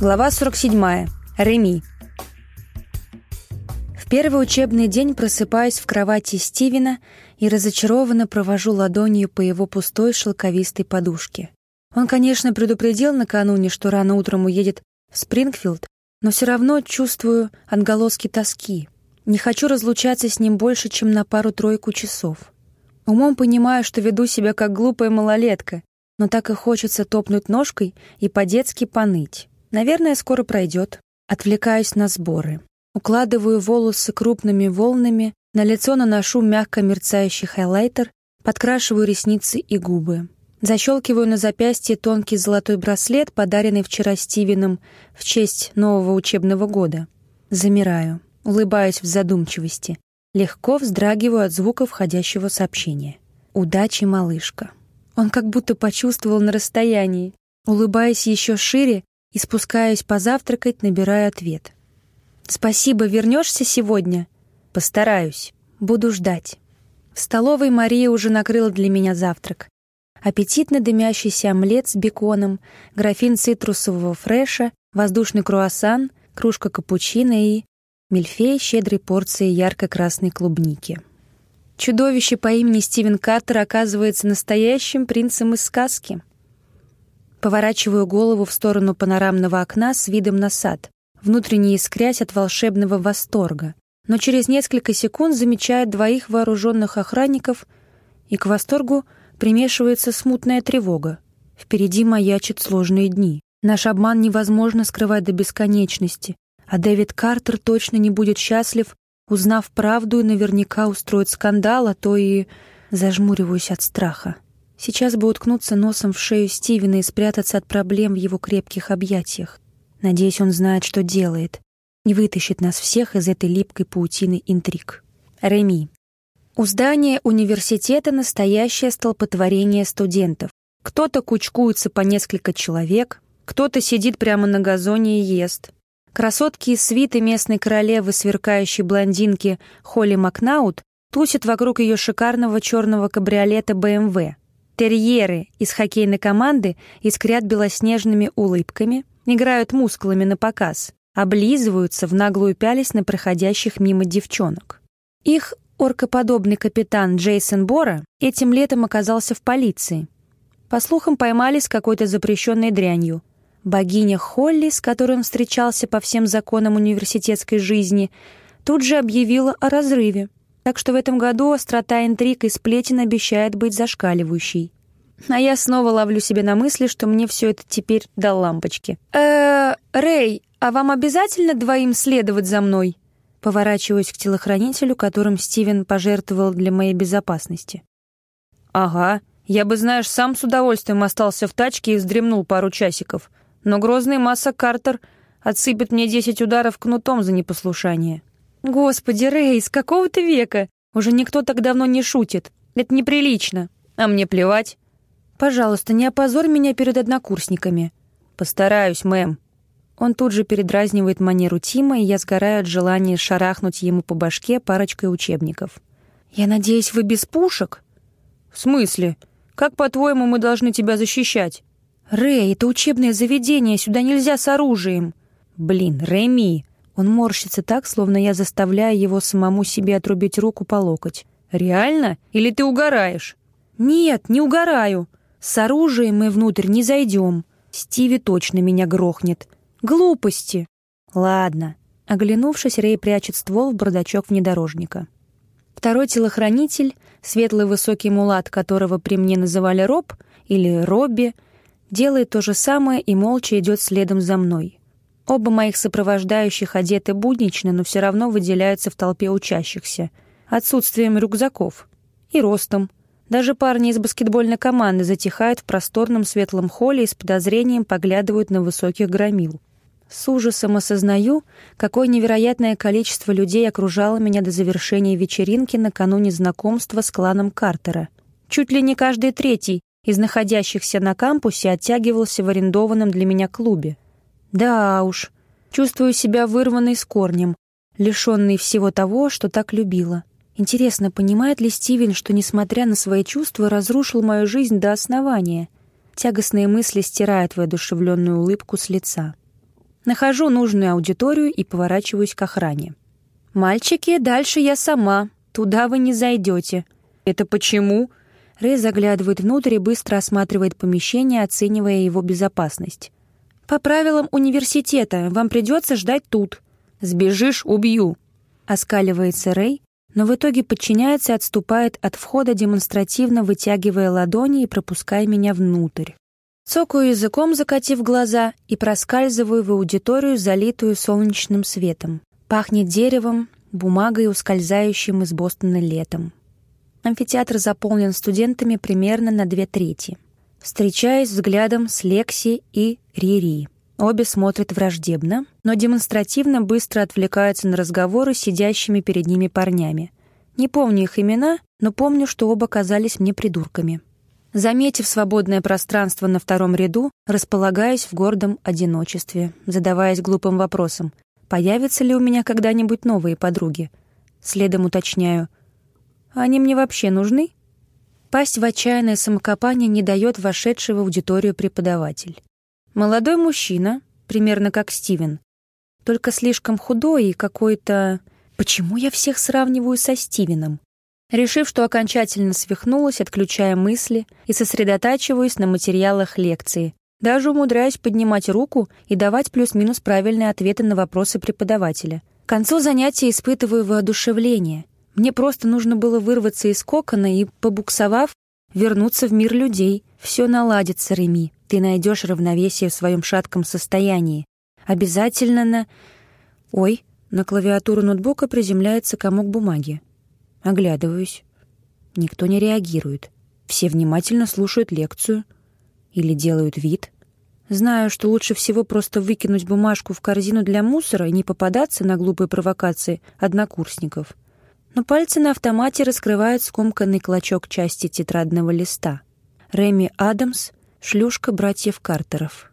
Глава 47. Реми. В первый учебный день просыпаюсь в кровати Стивена и разочарованно провожу ладонью по его пустой шелковистой подушке. Он, конечно, предупредил накануне, что рано утром уедет в Спрингфилд, но все равно чувствую отголоски тоски. Не хочу разлучаться с ним больше, чем на пару-тройку часов. Умом понимаю, что веду себя как глупая малолетка, но так и хочется топнуть ножкой и по-детски поныть. Наверное, скоро пройдет. Отвлекаюсь на сборы. Укладываю волосы крупными волнами, на лицо наношу мягко мерцающий хайлайтер, подкрашиваю ресницы и губы. Защелкиваю на запястье тонкий золотой браслет, подаренный вчера Стивеном в честь нового учебного года. Замираю, улыбаюсь в задумчивости. Легко вздрагиваю от звука входящего сообщения. «Удачи, малышка». Он как будто почувствовал на расстоянии. Улыбаясь еще шире, и спускаюсь позавтракать, набираю ответ. «Спасибо, вернешься сегодня?» «Постараюсь. Буду ждать». В столовой Мария уже накрыла для меня завтрак. Аппетитно дымящийся омлет с беконом, графин цитрусового фреша, воздушный круассан, кружка капучино и мильфей щедрой порции ярко-красной клубники. Чудовище по имени Стивен Картер оказывается настоящим принцем из сказки. Поворачиваю голову в сторону панорамного окна с видом на сад, внутренне искрясь от волшебного восторга. Но через несколько секунд замечает двоих вооруженных охранников, и к восторгу примешивается смутная тревога. Впереди маячат сложные дни. Наш обман невозможно скрывать до бесконечности, а Дэвид Картер точно не будет счастлив, узнав правду и наверняка устроит скандал, а то и зажмуриваюсь от страха. Сейчас бы уткнуться носом в шею Стивена и спрятаться от проблем в его крепких объятиях. Надеюсь, он знает, что делает. Не вытащит нас всех из этой липкой паутины интриг. Реми. У здания университета настоящее столпотворение студентов. Кто-то кучкуется по несколько человек, кто-то сидит прямо на газоне и ест. Красотки из свиты местной королевы, сверкающей блондинки Холли Макнаут, тусят вокруг ее шикарного черного кабриолета БМВ. Терьеры из хоккейной команды искрят белоснежными улыбками, играют мускулами на показ, облизываются в наглую пялись на проходящих мимо девчонок. Их оркоподобный капитан Джейсон Бора этим летом оказался в полиции. По слухам, поймали с какой-то запрещенной дрянью. Богиня Холли, с которой он встречался по всем законам университетской жизни, тут же объявила о разрыве. Так что в этом году острота интриг и сплетен обещает быть зашкаливающей. А я снова ловлю себе на мысли, что мне все это теперь до лампочки. э Рэй, а вам обязательно двоим следовать за мной?» Поворачиваюсь к телохранителю, которым Стивен пожертвовал для моей безопасности. «Ага, я бы, знаешь, сам с удовольствием остался в тачке и вздремнул пару часиков. Но грозный Масса Картер отсыпет мне десять ударов кнутом за непослушание». «Господи, Рэй, с какого-то века? Уже никто так давно не шутит. Это неприлично. А мне плевать. Пожалуйста, не опозорь меня перед однокурсниками». «Постараюсь, мэм». Он тут же передразнивает манеру Тима, и я сгораю от желания шарахнуть ему по башке парочкой учебников. «Я надеюсь, вы без пушек?» «В смысле? Как, по-твоему, мы должны тебя защищать?» «Рэй, это учебное заведение, сюда нельзя с оружием!» «Блин, Рэми, он морщится так, словно я заставляю его самому себе отрубить руку по локоть. «Реально? Или ты угораешь?» «Нет, не угораю. С оружием мы внутрь не зайдем. Стиви точно меня грохнет. Глупости!» «Ладно». Оглянувшись, Рэй прячет ствол в бардачок внедорожника. Второй телохранитель, светлый высокий мулат, которого при мне называли Роб или Робби, делает то же самое и молча идет следом за мной. Оба моих сопровождающих одеты буднично, но все равно выделяются в толпе учащихся. Отсутствием рюкзаков. И ростом. Даже парни из баскетбольной команды затихают в просторном светлом холле и с подозрением поглядывают на высоких громил. С ужасом осознаю, какое невероятное количество людей окружало меня до завершения вечеринки накануне знакомства с кланом Картера. Чуть ли не каждый третий из находящихся на кампусе оттягивался в арендованном для меня клубе — да уж, чувствую себя вырванной с корнем, лишенной всего того, что так любила. Интересно, понимает ли Стивен, что, несмотря на свои чувства, разрушил мою жизнь до основания? Тягостные мысли стирают воодушевленную улыбку с лица. Нахожу нужную аудиторию и поворачиваюсь к охране. «Мальчики, дальше я сама. Туда вы не зайдете». «Это почему?» Рэй заглядывает внутрь и быстро осматривает помещение, оценивая его безопасность. «По правилам университета вам придется ждать тут. Сбежишь — убью!» Оскаливается Рэй, но в итоге подчиняется и отступает от входа, демонстративно вытягивая ладони и пропуская меня внутрь. Цокаю языком, закатив глаза, и проскальзываю в аудиторию, залитую солнечным светом. Пахнет деревом, бумагой, ускользающим из Бостона летом. Амфитеатр заполнен студентами примерно на две трети. Встречаюсь взглядом с Лекси и Рири. Обе смотрят враждебно, но демонстративно быстро отвлекаются на разговоры с сидящими перед ними парнями. Не помню их имена, но помню, что оба казались мне придурками. Заметив свободное пространство на втором ряду, располагаюсь в гордом одиночестве, задаваясь глупым вопросом, появятся ли у меня когда-нибудь новые подруги. Следом уточняю, они мне вообще нужны? Пасть в отчаянное самокопание не дает вошедший в аудиторию преподаватель. Молодой мужчина, примерно как Стивен, только слишком худой и какой-то... Почему я всех сравниваю со Стивеном? Решив, что окончательно свихнулась, отключая мысли и сосредотачиваюсь на материалах лекции. Даже умудряюсь поднимать руку и давать плюс-минус правильные ответы на вопросы преподавателя. К концу занятия испытываю воодушевление — мне просто нужно было вырваться из кокона и, побуксовав, вернуться в мир людей. Все наладится, Реми. Ты найдешь равновесие в своем шатком состоянии. Обязательно на... Ой, на клавиатуру ноутбука приземляется комок бумаги. Оглядываюсь. Никто не реагирует. Все внимательно слушают лекцию. Или делают вид. Знаю, что лучше всего просто выкинуть бумажку в корзину для мусора и не попадаться на глупые провокации однокурсников — но пальцы на автомате раскрывают скомканный клочок части тетрадного листа. Реми Адамс, шлюшка братьев Картеров.